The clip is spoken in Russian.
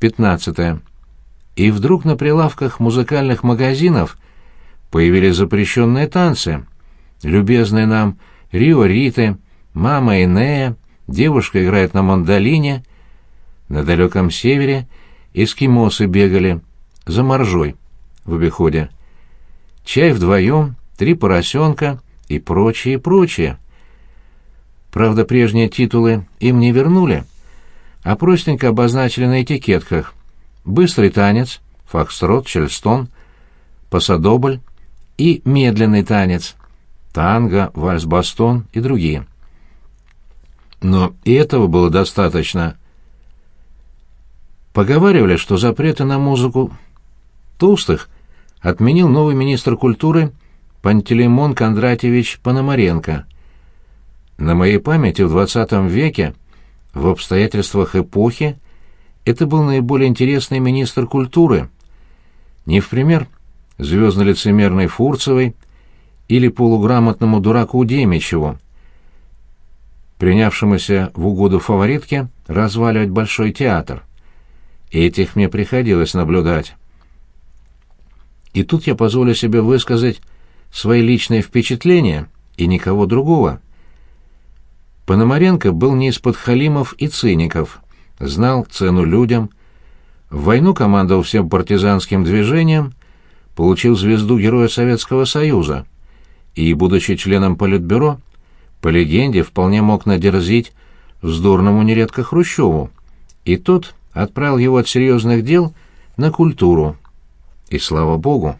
15. И вдруг на прилавках музыкальных магазинов появились запрещенные танцы. Любезные нам Рио Риты, Мама Инея, девушка играет на мандолине. На далеком севере эскимосы бегали за моржой в обиходе. Чай вдвоем, три поросенка и прочее, прочее. Правда, прежние титулы им не вернули, а простенько обозначили на этикетках «Быстрый танец», «Фокстрот», «Чельстон», «Пасадобль» и «Медленный танец», «Танго», «Вальс-бастон» и другие. Но и этого было достаточно. Поговаривали, что запреты на музыку толстых отменил новый министр культуры Пантелеймон Кондратьевич Пономаренко. На моей памяти в XX веке, в обстоятельствах эпохи, это был наиболее интересный министр культуры. Не в пример звездно-лицемерной Фурцевой или полуграмотному дураку Демичеву, принявшемуся в угоду фаворитке разваливать Большой театр. Этих мне приходилось наблюдать. И тут я позволю себе высказать свои личные впечатления и никого другого. Пономаренко был не из-под халимов и циников, знал цену людям, в войну командовал всем партизанским движением, получил звезду Героя Советского Союза и, будучи членом Политбюро, по легенде, вполне мог надерзить вздорному нередко Хрущеву, и тот отправил его от серьезных дел на культуру. И слава богу!